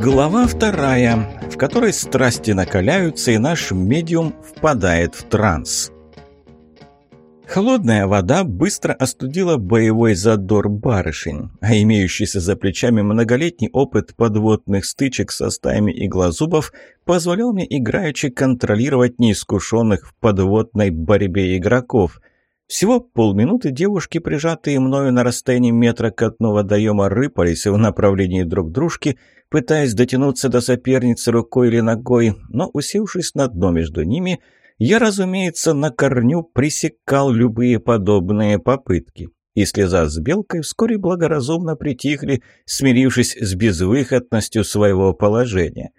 Глава вторая, в которой страсти накаляются и наш медиум впадает в транс. Холодная вода быстро остудила боевой задор барышень, а имеющийся за плечами многолетний опыт подводных стычек со стаями иглозубов позволял мне играючи контролировать неискушенных в подводной борьбе игроков. Всего полминуты девушки, прижатые мною на расстоянии метра к дну водоема, рыпались в направлении друг дружки, пытаясь дотянуться до соперницы рукой или ногой, но, усевшись на дно между ними, я, разумеется, на корню пресекал любые подобные попытки. И слеза с белкой вскоре благоразумно притихли, смирившись с безвыходностью своего положения.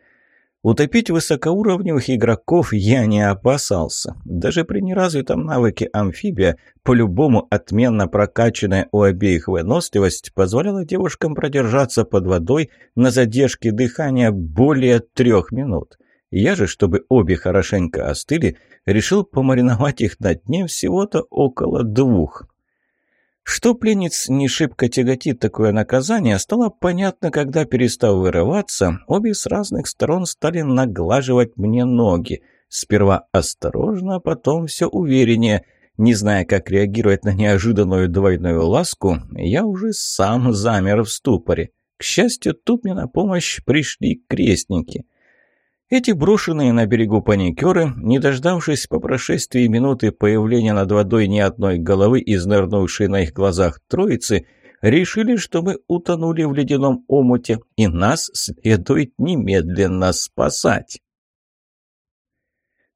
Утопить высокоуровневых игроков я не опасался. Даже при неразвитом навыке амфибия, по-любому отменно прокачанная у обеих выносливость, позволяла девушкам продержаться под водой на задержке дыхания более трех минут. Я же, чтобы обе хорошенько остыли, решил помариновать их на дне всего-то около двух. Что пленниц не шибко тяготит такое наказание, стало понятно, когда, перестав вырываться, обе с разных сторон стали наглаживать мне ноги. Сперва осторожно, а потом все увереннее. Не зная, как реагировать на неожиданную двойную ласку, я уже сам замер в ступоре. К счастью, тут мне на помощь пришли крестники — эти брошенные на берегу паникеры, не дождавшись по прошествии минуты появления над водой ни одной головы, изнырнувшей на их глазах троицы, решили, что мы утонули в ледяном омуте, и нас следует немедленно спасать.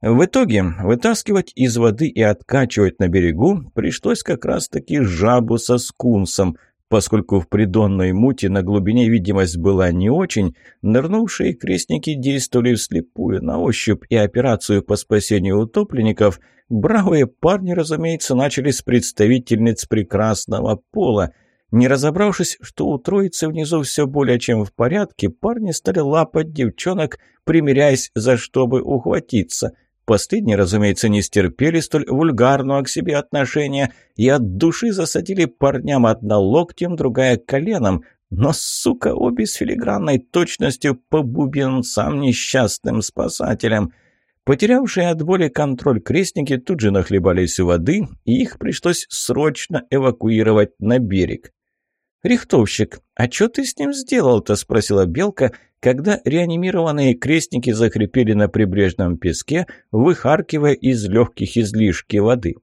В итоге вытаскивать из воды и откачивать на берегу пришлось как раз-таки жабу со скунсом – Поскольку в придонной муте на глубине видимость была не очень, нырнувшие крестники действовали вслепую, на ощупь и операцию по спасению утопленников, бравые парни, разумеется, начали с представительниц прекрасного пола. Не разобравшись, что у троицы внизу все более чем в порядке, парни стали лапать девчонок, примиряясь, за что бы ухватиться – Последние, разумеется, не стерпели столь вульгарного к себе отношения и от души засадили парням одна локтем, другая коленом, но, сука, обе с филигранной точностью по бубенцам несчастным спасателям. Потерявшие от боли контроль крестники тут же нахлебались воды, и их пришлось срочно эвакуировать на берег. «Рихтовщик, а что ты с ним сделал-то?» – спросила Белка, когда реанимированные крестники захрипели на прибрежном песке, выхаркивая из легких излишки воды.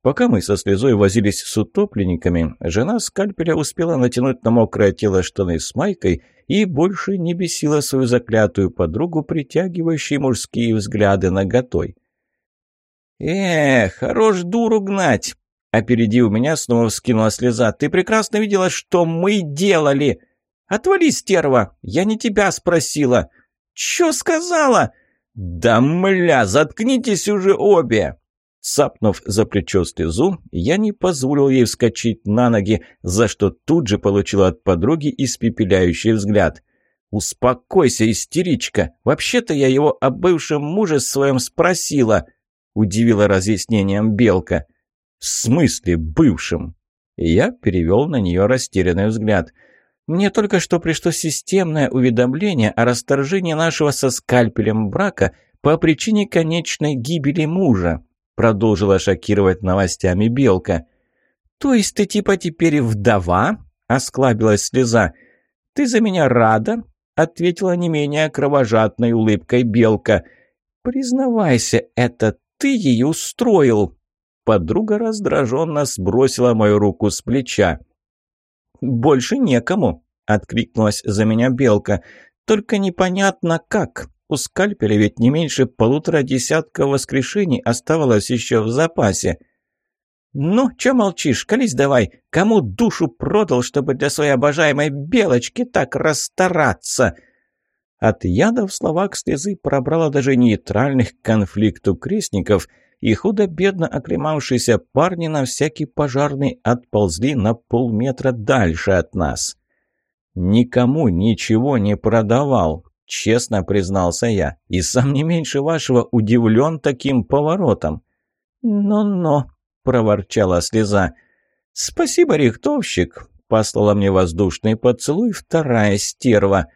Пока мы со слезой возились с утопленниками, жена скальпеля успела натянуть на мокрое тело штаны с майкой и больше не бесила свою заклятую подругу, притягивающей мужские взгляды наготой. «Эх, хорош дуру гнать!» Опередив меня, снова вскинула слеза. «Ты прекрасно видела, что мы делали!» «Отвали, стерва! Я не тебя спросила!» «Чё сказала?» «Да мля, заткнитесь уже обе!» Цапнув за плечо слезу, я не позволил ей вскочить на ноги, за что тут же получила от подруги испепеляющий взгляд. «Успокойся, истеричка! Вообще-то я его о бывшем муже своем спросила!» — удивила разъяснением Белка. «В смысле бывшем?» Я перевел на нее растерянный взгляд — мне только что пришло системное уведомление о расторжении нашего со скальпелем брака по причине конечной гибели мужа», продолжила шокировать новостями Белка. «То есть ты типа теперь вдова?» – осклабилась слеза. «Ты за меня рада?» – ответила не менее кровожадной улыбкой Белка. «Признавайся, это ты ее устроил!» Подруга раздраженно сбросила мою руку с плеча. «Больше некому», — откликнулась за меня Белка. «Только непонятно как. У скальпеля ведь не меньше полутора десятка воскрешений оставалось еще в запасе». «Ну, чё молчишь? Колись давай. Кому душу продал, чтобы для своей обожаемой белочки так расстараться?» От яда в словах слезы пробрала даже нейтральных к конфликту крестников — и худо-бедно оклемавшиеся парни на всякий пожарный отползли на полметра дальше от нас. «Никому ничего не продавал», — честно признался я, и сам не меньше вашего удивлен таким поворотом. «Но-но», — проворчала слеза. «Спасибо, рихтовщик», — послала мне воздушный поцелуй вторая стерва.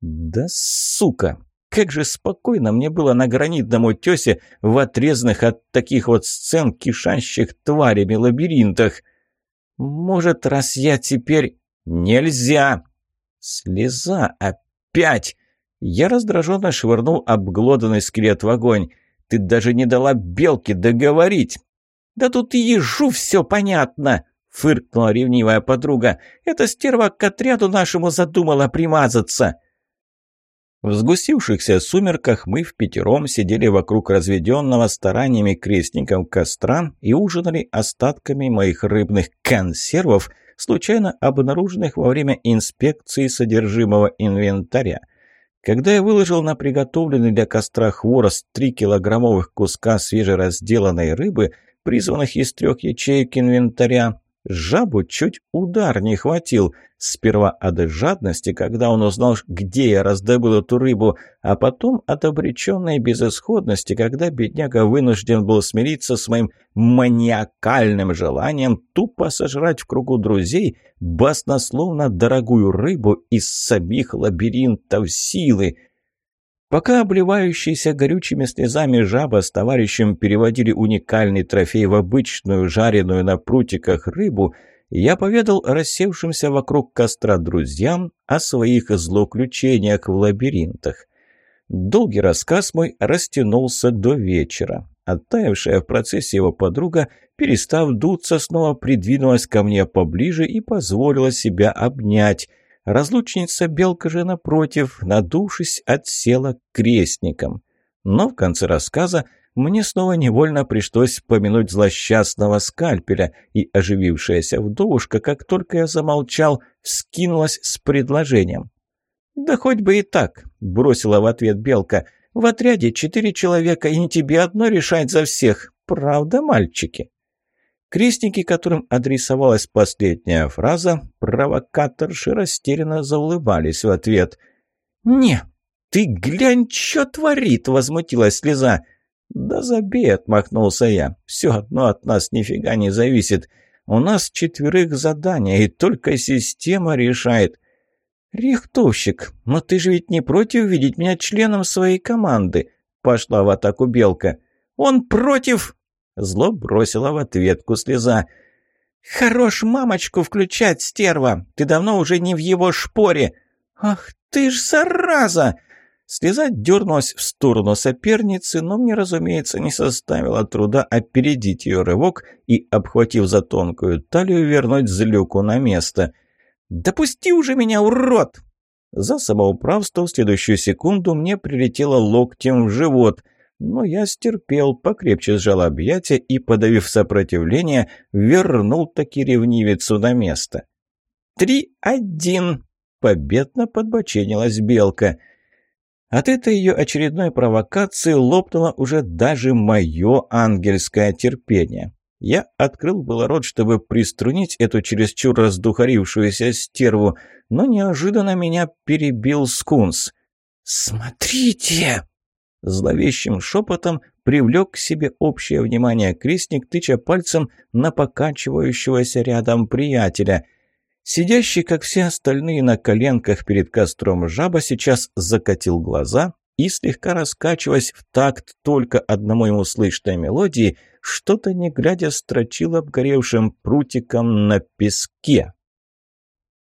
Да сука! Как же спокойно мне было на гранитном утесе в отрезанных от таких вот сцен кишащих тварями лабиринтах. Может, раз я теперь... Нельзя! Слеза опять! Я раздраженно швырнул обглоданный скелет в огонь. Ты даже не дала белке договорить. Да тут ежу все понятно, фыркнула ревнивая подруга. Эта стерва к отряду нашему задумала примазаться. В сгустившихся сумерках мы в пятером сидели вокруг разведенного стараниями крестников костра и ужинали остатками моих рыбных консервов, случайно обнаруженных во время инспекции содержимого инвентаря. Когда я выложил на приготовленный для костра хворост три килограммовых куска свежеразделанной рыбы, призванных из трех ячеек инвентаря, Жабу чуть удар не хватил. Сперва от жадности, когда он узнал, где я раздобыл эту рыбу, а потом от обреченной безысходности, когда бедняга вынужден был смириться с моим маниакальным желанием тупо сожрать в кругу друзей баснословно дорогую рыбу из самих лабиринтов силы. Пока обливающиеся горючими слезами жаба с товарищем переводили уникальный трофей в обычную жареную на прутиках рыбу, я поведал рассевшимся вокруг костра друзьям о своих злоключениях в лабиринтах. Долгий рассказ мой растянулся до вечера. Оттаившая в процессе его подруга, перестав дуться, снова придвинулась ко мне поближе и позволила себя обнять – Разлучница Белка же, напротив, надувшись, отсела крестником. Но в конце рассказа мне снова невольно пришлось помянуть злосчастного скальпеля, и оживившаяся вдовушка, как только я замолчал, скинулась с предложением. «Да хоть бы и так», — бросила в ответ Белка. «В отряде четыре человека, и не тебе одно решать за всех. Правда, мальчики?» Крестники, которым адресовалась последняя фраза, провокаторши растерянно заулыбались в ответ. «Не, ты глянь, что творит!» — возмутилась слеза. «Да забей!» — отмахнулся я. «Все одно от нас нифига не зависит. У нас четверых задания, и только система решает». «Рихтовщик, но ты же ведь не против видеть меня членом своей команды?» — пошла в атаку Белка. «Он против!» Зло бросила в ответку слеза. «Хорош мамочку включать, стерва! Ты давно уже не в его шпоре!» «Ах ты ж зараза!» Слеза дернулась в сторону соперницы, но мне, разумеется, не составило труда опередить ее рывок и, обхватив за тонкую талию, вернуть злюку на место. «Допусти уже меня, урод!» За самоуправство в следующую секунду мне прилетело локтем в живот – но я стерпел, покрепче сжал объятия и, подавив сопротивление, вернул таки ревнивицу на место. «Три-один!» — победно подбоченилась белка. От этой ее очередной провокации лопнуло уже даже мое ангельское терпение. Я открыл было рот, чтобы приструнить эту чересчур раздухарившуюся стерву, но неожиданно меня перебил скунс. «Смотрите!» Зловещим шепотом привлек к себе общее внимание крестник, тыча пальцем на покачивающегося рядом приятеля. Сидящий, как все остальные, на коленках перед костром жаба сейчас закатил глаза и, слегка раскачиваясь в такт только одному ему слышной мелодии, что-то не глядя строчил обгоревшим прутиком на песке.